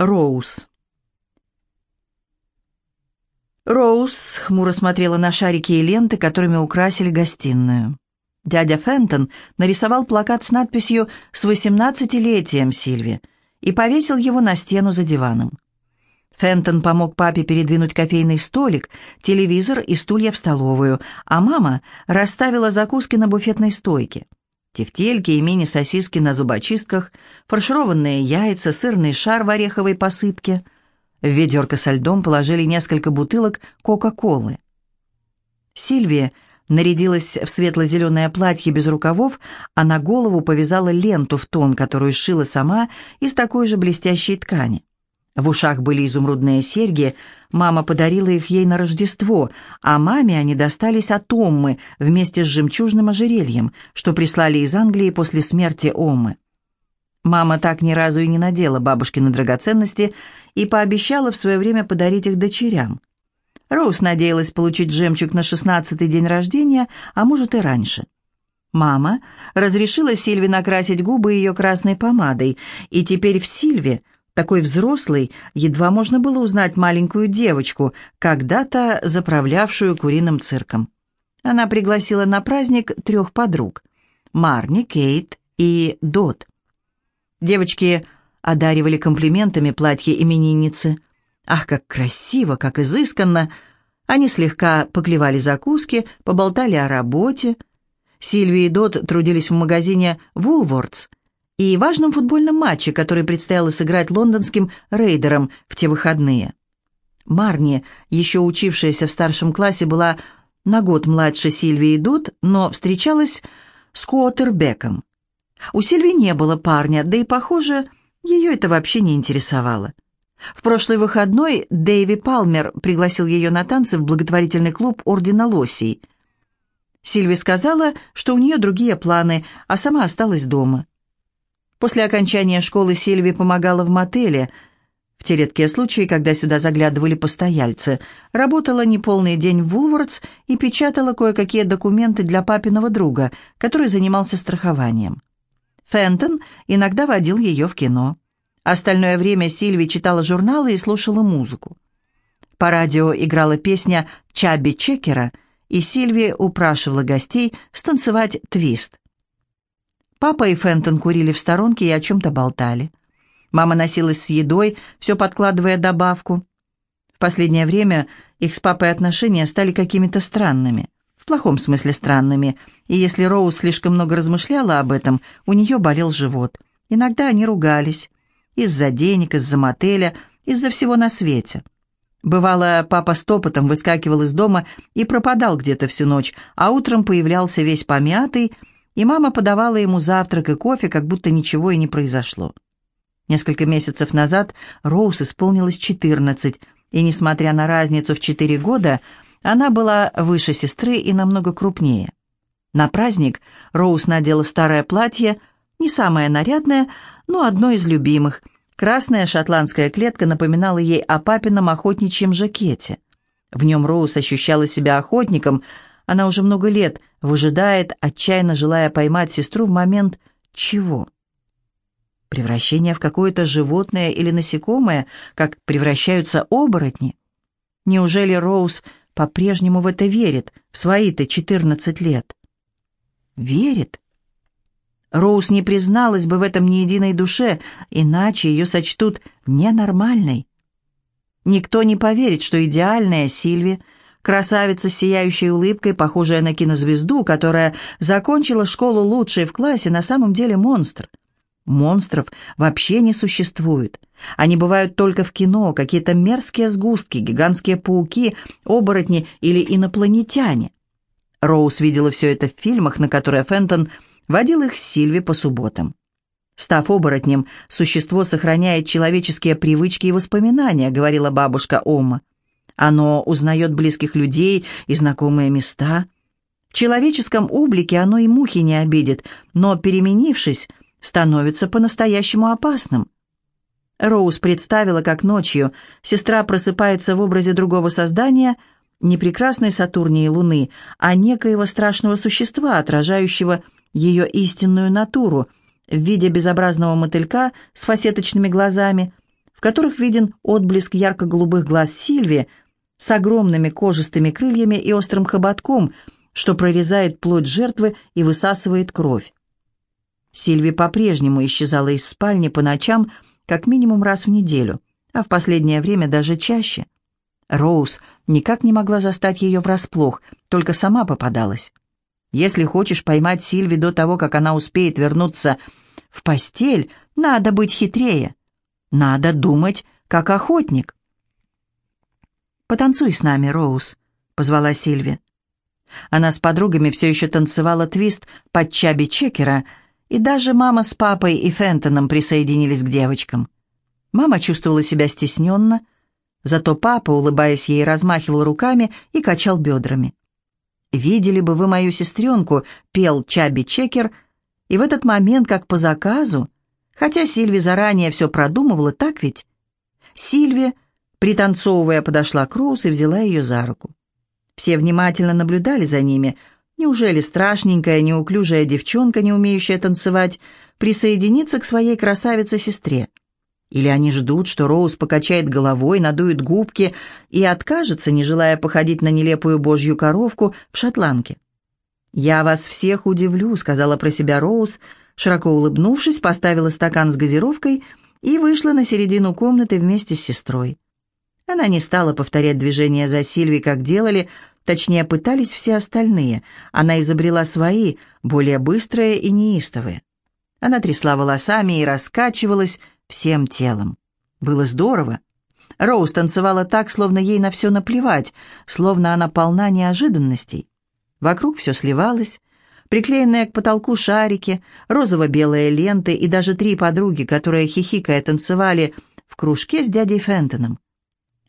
Роуз. Роуз хмуро смотрела на шарики и ленты, которыми украсили гостиную. Дядя Фентон нарисовал плакат с надписью «С восемнадцатилетием Сильви» и повесил его на стену за диваном. Фентон помог папе передвинуть кофейный столик, телевизор и стулья в столовую, а мама расставила закуски на буфетной стойке. Тефтельки и мини-сосиски на зубочистках, фаршированные яйца, сырный шар в ореховой посыпке. В ведерко со льдом положили несколько бутылок Кока-Колы. Сильвия нарядилась в светло-зеленое платье без рукавов, а на голову повязала ленту в тон, которую сшила сама из такой же блестящей ткани. В ушах были изумрудные серьги, мама подарила их ей на Рождество, а маме они достались от Оммы вместе с жемчужным ожерельем, что прислали из Англии после смерти Оммы. Мама так ни разу и не надела бабушкины драгоценности и пообещала в свое время подарить их дочерям. Роуз надеялась получить жемчуг на шестнадцатый день рождения, а может и раньше. Мама разрешила Сильве накрасить губы ее красной помадой, и теперь в Сильве – такой взрослый, едва можно было узнать маленькую девочку, когда-то заправлявшую куриным цирком. Она пригласила на праздник трех подруг – Марни, Кейт и Дот. Девочки одаривали комплиментами платье именинницы. Ах, как красиво, как изысканно! Они слегка поклевали закуски, поболтали о работе. Сильвия и Дот трудились в магазине «Вулвордс», и важном футбольном матче, который предстояло сыграть лондонским рейдерам в те выходные. Марни, еще учившаяся в старшем классе, была на год младше Сильвии Дот, но встречалась с Куотербеком. У Сильвии не было парня, да и, похоже, ее это вообще не интересовало. В прошлый выходной Дэйви Палмер пригласил ее на танцы в благотворительный клуб Ордена Лосей. Сильви сказала, что у нее другие планы, а сама осталась дома. После окончания школы Сильви помогала в мотеле. В те редкие случаи, когда сюда заглядывали постояльцы, работала неполный день в Вулвардс и печатала кое-какие документы для папиного друга, который занимался страхованием. Фентон иногда водил ее в кино. Остальное время Сильви читала журналы и слушала музыку. По радио играла песня «Чаби Чекера», и Сильви упрашивала гостей станцевать твист. Папа и Фентон курили в сторонке и о чем-то болтали. Мама носилась с едой, все подкладывая добавку. В последнее время их с папой отношения стали какими-то странными. В плохом смысле странными. И если Роуз слишком много размышляла об этом, у нее болел живот. Иногда они ругались. Из-за денег, из-за мотеля, из-за всего на свете. Бывало, папа стопотом выскакивал из дома и пропадал где-то всю ночь, а утром появлялся весь помятый, и мама подавала ему завтрак и кофе, как будто ничего и не произошло. Несколько месяцев назад Роуз исполнилось 14, и, несмотря на разницу в 4 года, она была выше сестры и намного крупнее. На праздник Роуз надела старое платье, не самое нарядное, но одно из любимых. Красная шотландская клетка напоминала ей о папином охотничьем жакете. В нем Роуз ощущала себя охотником – она уже много лет выжидает, отчаянно желая поймать сестру в момент чего? Превращение в какое-то животное или насекомое, как превращаются оборотни? Неужели Роуз по-прежнему в это верит, в свои-то 14 лет? Верит? Роуз не призналась бы в этом ни единой душе, иначе ее сочтут ненормальной. Никто не поверит, что идеальная Сильви – красавица с сияющей улыбкой, похожая на кинозвезду, которая закончила школу лучшей в классе, на самом деле монстр. Монстров вообще не существует. Они бывают только в кино, какие-то мерзкие сгустки, гигантские пауки, оборотни или инопланетяне. Роуз видела все это в фильмах, на которые Фентон водил их с Сильви по субботам. Став оборотнем, существо сохраняет человеческие привычки и воспоминания, говорила бабушка Ома. Оно узнает близких людей и знакомые места. В человеческом облике оно и мухи не обидит, но, переменившись, становится по-настоящему опасным. Роуз представила, как ночью сестра просыпается в образе другого создания, не прекрасной Сатурнии Луны, а некоего страшного существа, отражающего ее истинную натуру, в виде безобразного мотылька с фасеточными глазами, в которых виден отблеск ярко-голубых глаз Сильви с огромными кожистыми крыльями и острым хоботком, что прорезает плоть жертвы и высасывает кровь. Сильви по-прежнему исчезала из спальни по ночам как минимум раз в неделю, а в последнее время даже чаще. Роуз никак не могла застать ее врасплох, только сама попадалась. Если хочешь поймать Сильви до того, как она успеет вернуться в постель, надо быть хитрее. Надо думать, как охотник. «Потанцуй с нами, Роуз», — позвала Сильви. Она с подругами все еще танцевала твист под чаби Чекера, и даже мама с папой и Фентоном присоединились к девочкам. Мама чувствовала себя стесненно, зато папа, улыбаясь ей, размахивал руками и качал бедрами. «Видели бы вы мою сестренку», — пел Чаби Чекер, и в этот момент, как по заказу, хотя Сильви заранее все продумывала, так ведь? Сильви, пританцовывая, подошла к Роуз и взяла ее за руку. Все внимательно наблюдали за ними. Неужели страшненькая, неуклюжая девчонка, не умеющая танцевать, присоединится к своей красавице-сестре? Или они ждут, что Роуз покачает головой, надует губки и откажется, не желая походить на нелепую божью коровку в шотландке. «Я вас всех удивлю», — сказала про себя Роуз, широко улыбнувшись, поставила стакан с газировкой и вышла на середину комнаты вместе с сестрой. Она не стала повторять движения за Сильви, как делали, точнее, пытались все остальные. Она изобрела свои, более быстрые и неистовые. Она трясла волосами и раскачивалась, всем телом. Было здорово. Роуз танцевала так, словно ей на все наплевать, словно она полна неожиданностей. Вокруг все сливалось, приклеенные к потолку шарики, розово-белые ленты и даже три подруги, которые хихикая танцевали в кружке с дядей Фентоном.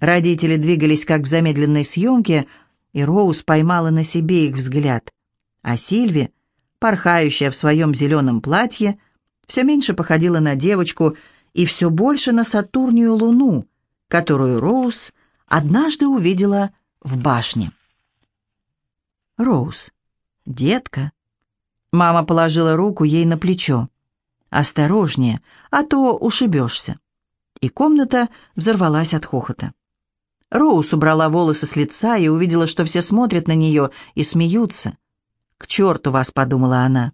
Родители двигались как в замедленной съемке, и Роуз поймала на себе их взгляд. А Сильви, порхающая в своем зеленом платье, все меньше походила на девочку, и все больше на Сатурнию луну, которую Роуз однажды увидела в башне. «Роуз, детка». Мама положила руку ей на плечо. «Осторожнее, а то ушибешься». И комната взорвалась от хохота. Роуз убрала волосы с лица и увидела, что все смотрят на нее и смеются. «К черту вас», — подумала она.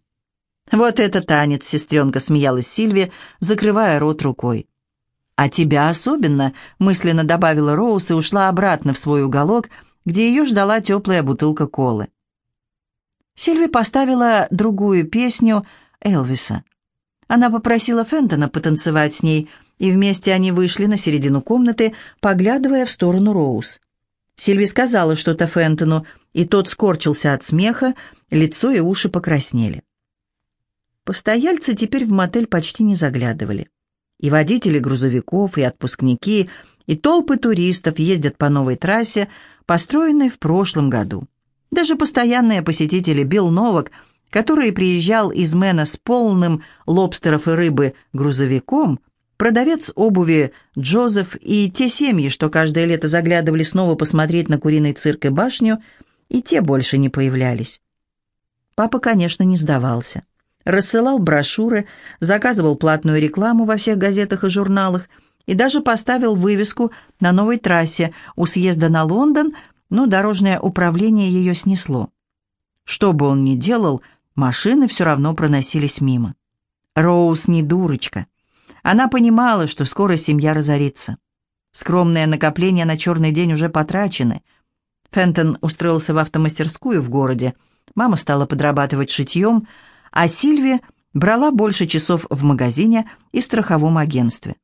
«Вот это танец!» — сестренка смеялась Сильви, закрывая рот рукой. «А тебя особенно!» — мысленно добавила Роуз и ушла обратно в свой уголок, где ее ждала теплая бутылка колы. Сильви поставила другую песню Элвиса. Она попросила Фентона потанцевать с ней, и вместе они вышли на середину комнаты, поглядывая в сторону Роуз. Сильви сказала что-то Фентону, и тот скорчился от смеха, лицо и уши покраснели. Постояльцы теперь в мотель почти не заглядывали. И водители грузовиков, и отпускники, и толпы туристов ездят по новой трассе, построенной в прошлом году. Даже постоянные посетители Билл Новак, который приезжал из Мэна с полным лобстеров и рыбы грузовиком, продавец обуви Джозеф и те семьи, что каждое лето заглядывали снова посмотреть на куриный цирк и башню, и те больше не появлялись. Папа, конечно, не сдавался рассылал брошюры, заказывал платную рекламу во всех газетах и журналах и даже поставил вывеску на новой трассе у съезда на Лондон, но дорожное управление ее снесло. Что бы он ни делал, машины все равно проносились мимо. Роуз не дурочка. Она понимала, что скоро семья разорится. Скромные накопления на черный день уже потрачены. Фентон устроился в автомастерскую в городе. Мама стала подрабатывать шитьем, а Сильви брала больше часов в магазине и страховом агентстве.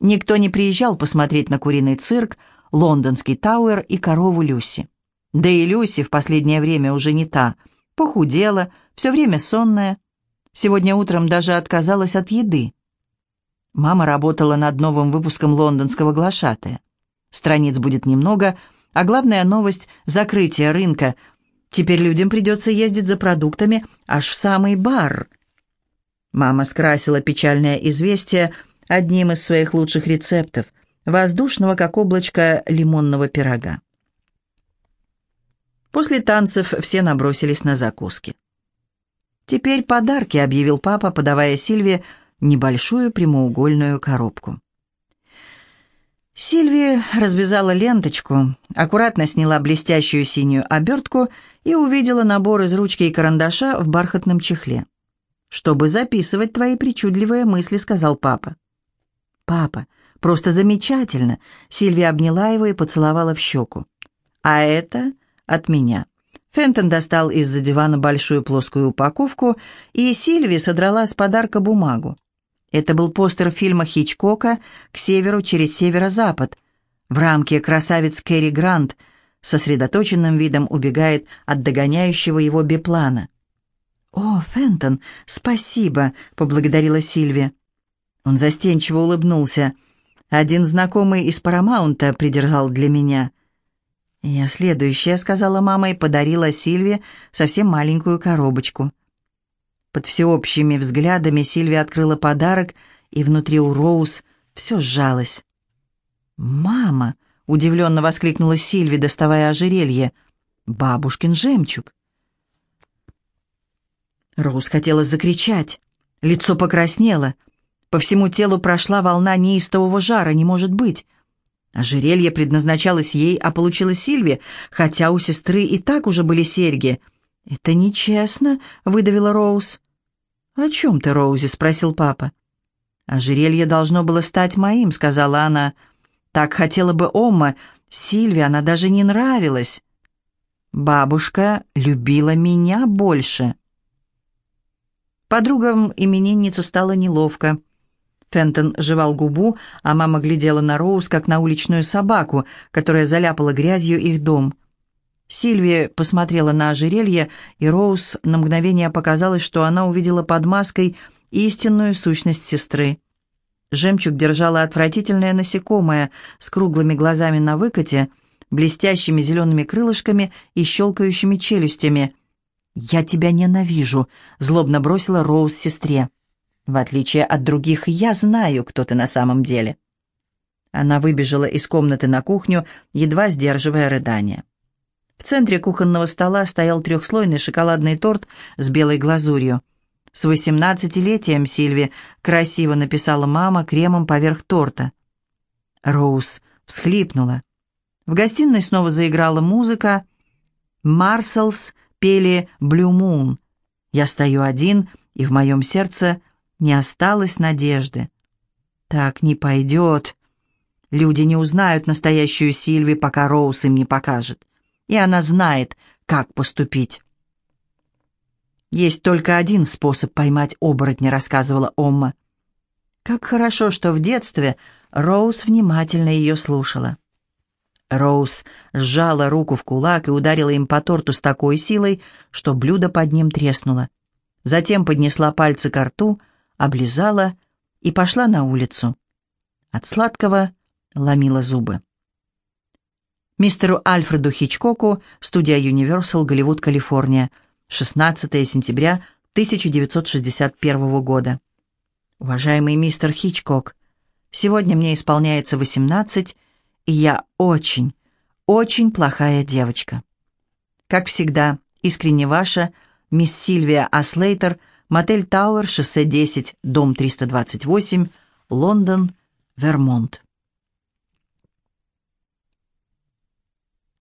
Никто не приезжал посмотреть на куриный цирк, лондонский Тауэр и корову Люси. Да и Люси в последнее время уже не та, похудела, все время сонная. Сегодня утром даже отказалась от еды. Мама работала над новым выпуском лондонского глашатая. Страниц будет немного, а главная новость — закрытие рынка Теперь людям придется ездить за продуктами аж в самый бар. Мама скрасила печальное известие одним из своих лучших рецептов – воздушного, как облачко, лимонного пирога. После танцев все набросились на закуски. «Теперь подарки», — объявил папа, подавая Сильве небольшую прямоугольную коробку. Сильви развязала ленточку, аккуратно сняла блестящую синюю обертку и увидела набор из ручки и карандаша в бархатном чехле. «Чтобы записывать твои причудливые мысли», — сказал папа. «Папа, просто замечательно!» — Сильвия обняла его и поцеловала в щеку. «А это от меня». Фентон достал из-за дивана большую плоскую упаковку, и Сильви содрала с подарка бумагу. Это был постер фильма Хичкока «К северу через северо-запад». В рамке красавец Кэрри Грант сосредоточенным видом убегает от догоняющего его биплана. «О, Фентон, спасибо!» — поблагодарила Сильви. Он застенчиво улыбнулся. «Один знакомый из Парамаунта придержал для меня». «Я следующая», — сказала мама и подарила Сильве совсем маленькую коробочку. Под всеобщими взглядами Сильвия открыла подарок, и внутри у Роуз все сжалось. «Мама!» — удивленно воскликнула Сильви, доставая ожерелье. «Бабушкин жемчуг!» Роуз хотела закричать. Лицо покраснело. По всему телу прошла волна неистового жара, не может быть. Ожерелье предназначалось ей, а получилось Сильве, хотя у сестры и так уже были серьги. «Это нечестно», — выдавила Роуз. «О чем ты, Роузи?» — спросил папа. «Ожерелье должно было стать моим», — сказала она. «Так хотела бы Ома. Сильве она даже не нравилась. Бабушка любила меня больше». Подругам именинницы стало неловко. Фентон жевал губу, а мама глядела на Роуз, как на уличную собаку, которая заляпала грязью их дом. Сильвия посмотрела на ожерелье, и Роуз на мгновение показалось, что она увидела под маской истинную сущность сестры. Жемчуг держала отвратительное насекомое с круглыми глазами на выкате, блестящими зелеными крылышками и щелкающими челюстями. «Я тебя ненавижу», — злобно бросила Роуз сестре. «В отличие от других, я знаю, кто ты на самом деле». Она выбежала из комнаты на кухню, едва сдерживая рыдание. В центре кухонного стола стоял трехслойный шоколадный торт с белой глазурью. «С восемнадцатилетием, Сильви!» — красиво написала мама кремом поверх торта. Роуз всхлипнула. В гостиной снова заиграла музыка. «Марселс» пели «Блю Мун». Я стою один, и в моем сердце не осталось надежды. Так не пойдет. Люди не узнают настоящую Сильви, пока Роуз им не покажет. И она знает, как поступить. «Есть только один способ поймать оборотня», — рассказывала Омма. Как хорошо, что в детстве Роуз внимательно ее слушала. Роуз сжала руку в кулак и ударила им по торту с такой силой, что блюдо под ним треснуло. Затем поднесла пальцы к рту, облизала и пошла на улицу. От сладкого ломила зубы. Мистеру Альфреду Хичкоку, студия Universal, Голливуд, Калифорния, 16 сентября 1961 года. Уважаемый мистер Хичкок, сегодня мне исполняется 18 и я очень, очень плохая девочка. Как всегда, искренне ваша, мисс Сильвия Аслейтер, мотель Тауэр, шоссе 10, дом 328, Лондон, Вермонт.